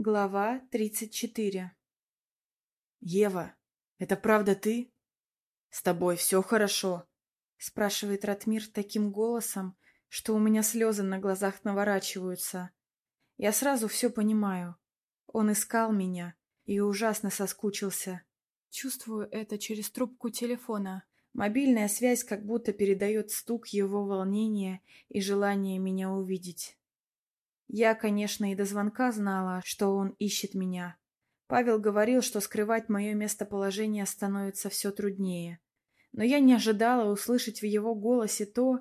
Глава тридцать четыре. «Ева, это правда ты? С тобой все хорошо?» спрашивает Ратмир таким голосом, что у меня слезы на глазах наворачиваются. Я сразу все понимаю. Он искал меня и ужасно соскучился. Чувствую это через трубку телефона. Мобильная связь как будто передает стук его волнения и желания меня увидеть. Я, конечно, и до звонка знала, что он ищет меня. Павел говорил, что скрывать мое местоположение становится все труднее. Но я не ожидала услышать в его голосе то,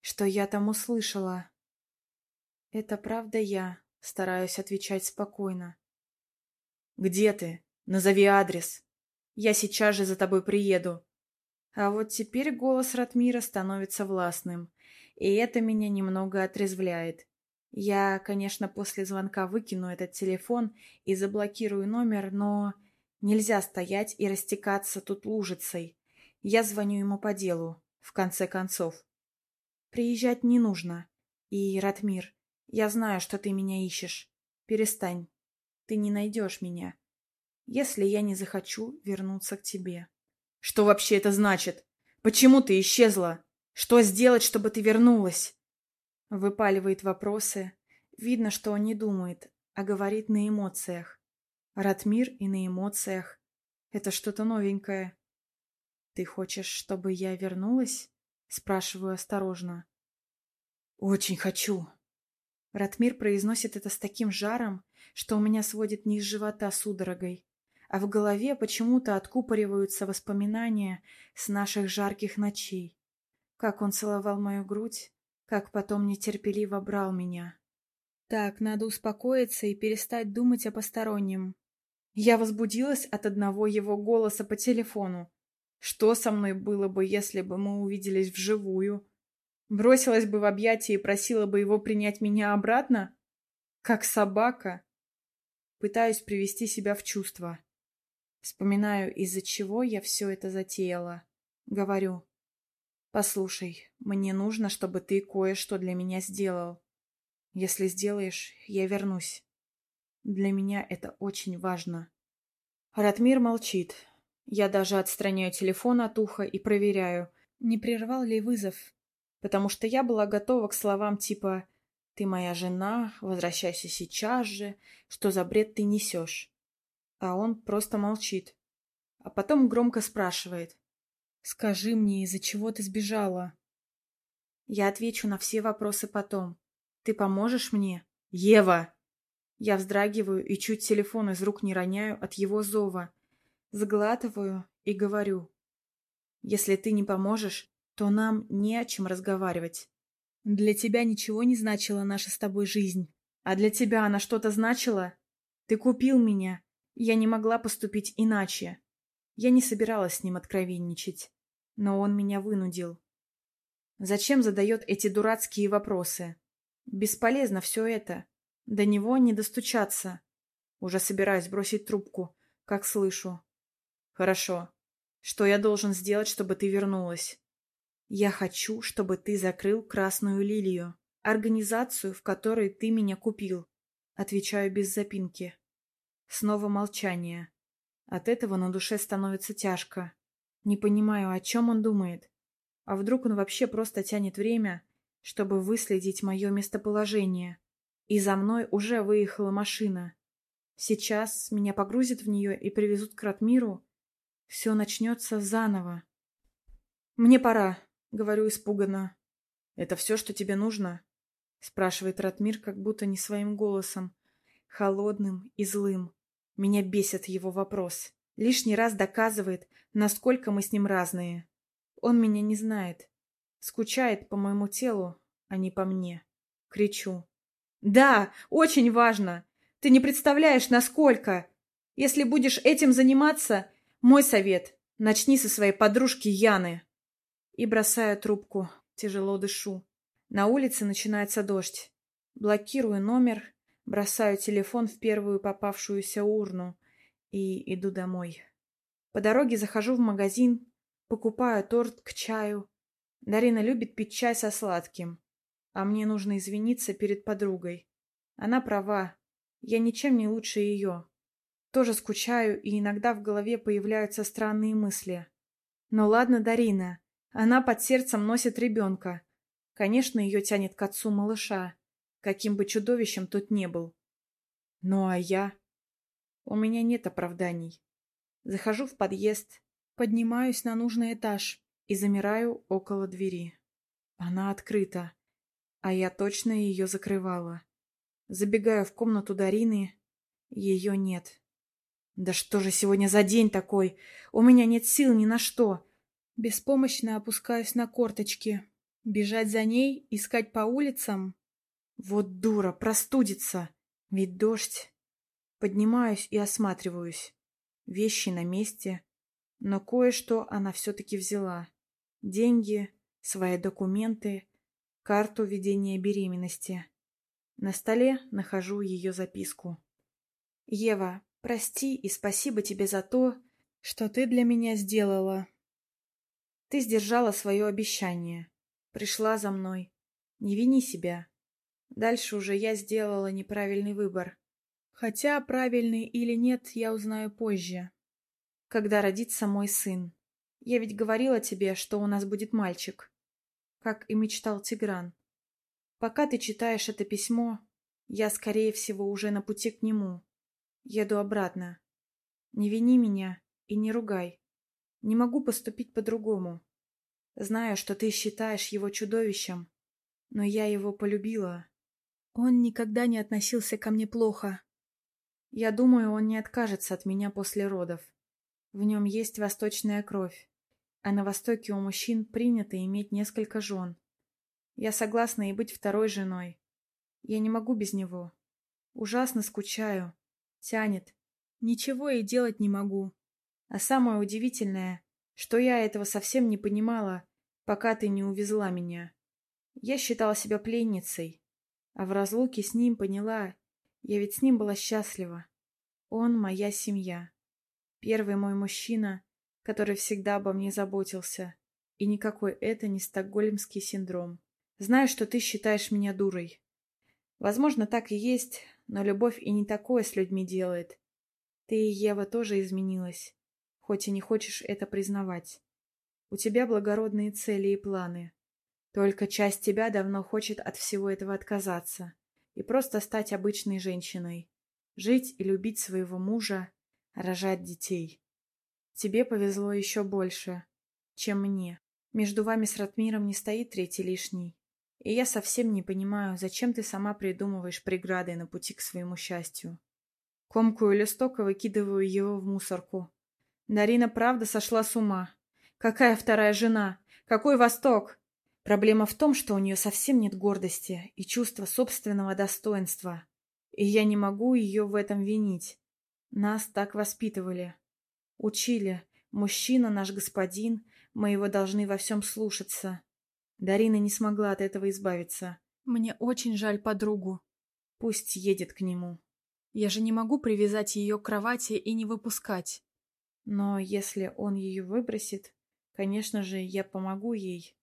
что я там услышала. «Это правда я», — стараюсь отвечать спокойно. «Где ты? Назови адрес. Я сейчас же за тобой приеду». А вот теперь голос Ратмира становится властным, и это меня немного отрезвляет. Я, конечно, после звонка выкину этот телефон и заблокирую номер, но нельзя стоять и растекаться тут лужицей. Я звоню ему по делу, в конце концов. Приезжать не нужно. И, Ратмир, я знаю, что ты меня ищешь. Перестань. Ты не найдешь меня, если я не захочу вернуться к тебе. Что вообще это значит? Почему ты исчезла? Что сделать, чтобы ты вернулась? Выпаливает вопросы. Видно, что он не думает, а говорит на эмоциях. Ратмир и на эмоциях. Это что-то новенькое. «Ты хочешь, чтобы я вернулась?» Спрашиваю осторожно. «Очень хочу». Ратмир произносит это с таким жаром, что у меня сводит низ живота судорогой, а в голове почему-то откупориваются воспоминания с наших жарких ночей. Как он целовал мою грудь, как потом нетерпеливо брал меня. Так, надо успокоиться и перестать думать о постороннем. Я возбудилась от одного его голоса по телефону. Что со мной было бы, если бы мы увиделись вживую? Бросилась бы в объятия и просила бы его принять меня обратно? Как собака? Пытаюсь привести себя в чувство. Вспоминаю, из-за чего я все это затеяла. Говорю. «Послушай, мне нужно, чтобы ты кое-что для меня сделал. Если сделаешь, я вернусь. Для меня это очень важно». Ратмир молчит. Я даже отстраняю телефон от уха и проверяю, не прервал ли вызов. Потому что я была готова к словам типа «Ты моя жена, возвращайся сейчас же, что за бред ты несешь?» А он просто молчит. А потом громко спрашивает Скажи мне, из-за чего ты сбежала? Я отвечу на все вопросы потом. Ты поможешь мне? Ева! Я вздрагиваю и чуть телефон из рук не роняю от его зова. Сглатываю и говорю. Если ты не поможешь, то нам не о чем разговаривать. Для тебя ничего не значила наша с тобой жизнь. А для тебя она что-то значила? Ты купил меня. Я не могла поступить иначе. Я не собиралась с ним откровенничать, но он меня вынудил. Зачем задает эти дурацкие вопросы? Бесполезно все это. До него не достучаться. Уже собираюсь бросить трубку, как слышу. Хорошо. Что я должен сделать, чтобы ты вернулась? Я хочу, чтобы ты закрыл Красную Лилию, организацию, в которой ты меня купил. Отвечаю без запинки. Снова молчание. От этого на душе становится тяжко. Не понимаю, о чем он думает. А вдруг он вообще просто тянет время, чтобы выследить мое местоположение. И за мной уже выехала машина. Сейчас меня погрузят в нее и привезут к Ратмиру. Все начнется заново. «Мне пора», — говорю испуганно. «Это все, что тебе нужно?» — спрашивает Ратмир, как будто не своим голосом, холодным и злым. Меня бесит его вопрос. Лишний раз доказывает, насколько мы с ним разные. Он меня не знает. Скучает по моему телу, а не по мне. Кричу. «Да, очень важно! Ты не представляешь, насколько! Если будешь этим заниматься, мой совет — начни со своей подружки Яны!» И бросаю трубку, тяжело дышу. На улице начинается дождь. Блокирую номер Бросаю телефон в первую попавшуюся урну и иду домой. По дороге захожу в магазин, покупаю торт к чаю. Дарина любит пить чай со сладким, а мне нужно извиниться перед подругой. Она права. Я ничем не лучше ее. Тоже скучаю, и иногда в голове появляются странные мысли. Но ладно, Дарина. Она под сердцем носит ребенка. Конечно, ее тянет к отцу малыша, каким бы чудовищем тот не был. Ну а я? У меня нет оправданий. Захожу в подъезд, поднимаюсь на нужный этаж и замираю около двери. Она открыта, а я точно ее закрывала. Забегаю в комнату Дарины, ее нет. Да что же сегодня за день такой? У меня нет сил ни на что. Беспомощно опускаюсь на корточки. Бежать за ней, искать по улицам? Вот дура, простудится. Ведь дождь. Поднимаюсь и осматриваюсь. Вещи на месте. Но кое-что она все-таки взяла. Деньги, свои документы, карту ведения беременности. На столе нахожу ее записку. «Ева, прости и спасибо тебе за то, что ты для меня сделала. Ты сдержала свое обещание. Пришла за мной. Не вини себя. Дальше уже я сделала неправильный выбор. Хотя правильный или нет, я узнаю позже. Когда родится мой сын. Я ведь говорила тебе, что у нас будет мальчик. Как и мечтал Тигран. Пока ты читаешь это письмо, я, скорее всего, уже на пути к нему. Еду обратно. Не вини меня и не ругай. Не могу поступить по-другому. Знаю, что ты считаешь его чудовищем, но я его полюбила. Он никогда не относился ко мне плохо. Я думаю, он не откажется от меня после родов. В нем есть восточная кровь, а на Востоке у мужчин принято иметь несколько жен. Я согласна и быть второй женой. Я не могу без него. Ужасно скучаю. Тянет. Ничего и делать не могу. А самое удивительное, что я этого совсем не понимала, пока ты не увезла меня. Я считала себя пленницей, а в разлуке с ним поняла, я ведь с ним была счастлива. Он моя семья. Первый мой мужчина, который всегда обо мне заботился. И никакой это не стокгольмский синдром. Знаю, что ты считаешь меня дурой. Возможно, так и есть, но любовь и не такое с людьми делает. Ты и Ева тоже изменилась хоть и не хочешь это признавать. У тебя благородные цели и планы. Только часть тебя давно хочет от всего этого отказаться и просто стать обычной женщиной. Жить и любить своего мужа, рожать детей. Тебе повезло еще больше, чем мне. Между вами с Ратмиром не стоит третий лишний. И я совсем не понимаю, зачем ты сама придумываешь преграды на пути к своему счастью. Комкую листок и выкидываю его в мусорку. Дарина правда сошла с ума. Какая вторая жена? Какой Восток? Проблема в том, что у нее совсем нет гордости и чувства собственного достоинства. И я не могу ее в этом винить. Нас так воспитывали. Учили. Мужчина наш господин, мы его должны во всем слушаться. Дарина не смогла от этого избавиться. Мне очень жаль подругу. Пусть едет к нему. Я же не могу привязать ее к кровати и не выпускать. Но если он ее выбросит, конечно же, я помогу ей.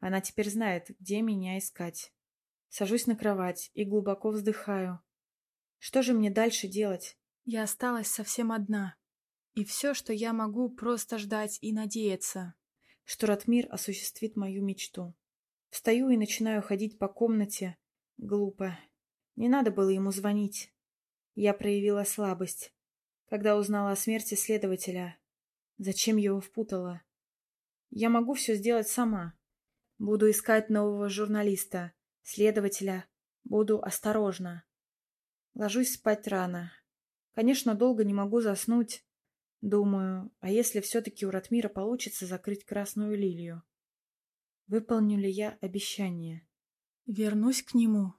Она теперь знает, где меня искать. Сажусь на кровать и глубоко вздыхаю. Что же мне дальше делать? Я осталась совсем одна. И все, что я могу, просто ждать и надеяться, что Ратмир осуществит мою мечту. Встаю и начинаю ходить по комнате. Глупо. Не надо было ему звонить. Я проявила слабость когда узнала о смерти следователя. Зачем его впутала? Я могу все сделать сама. Буду искать нового журналиста, следователя. Буду осторожна. Ложусь спать рано. Конечно, долго не могу заснуть. Думаю, а если все-таки у Ратмира получится закрыть красную лилию? Выполню ли я обещание? Вернусь к нему